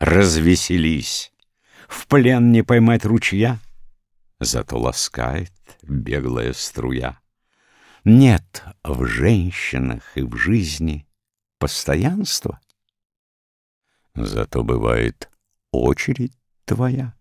развеселись, В плен не поймать ручья, Зато ласкает беглая струя. Нет в женщинах и в жизни постоянства, Зато бывает очередь твоя.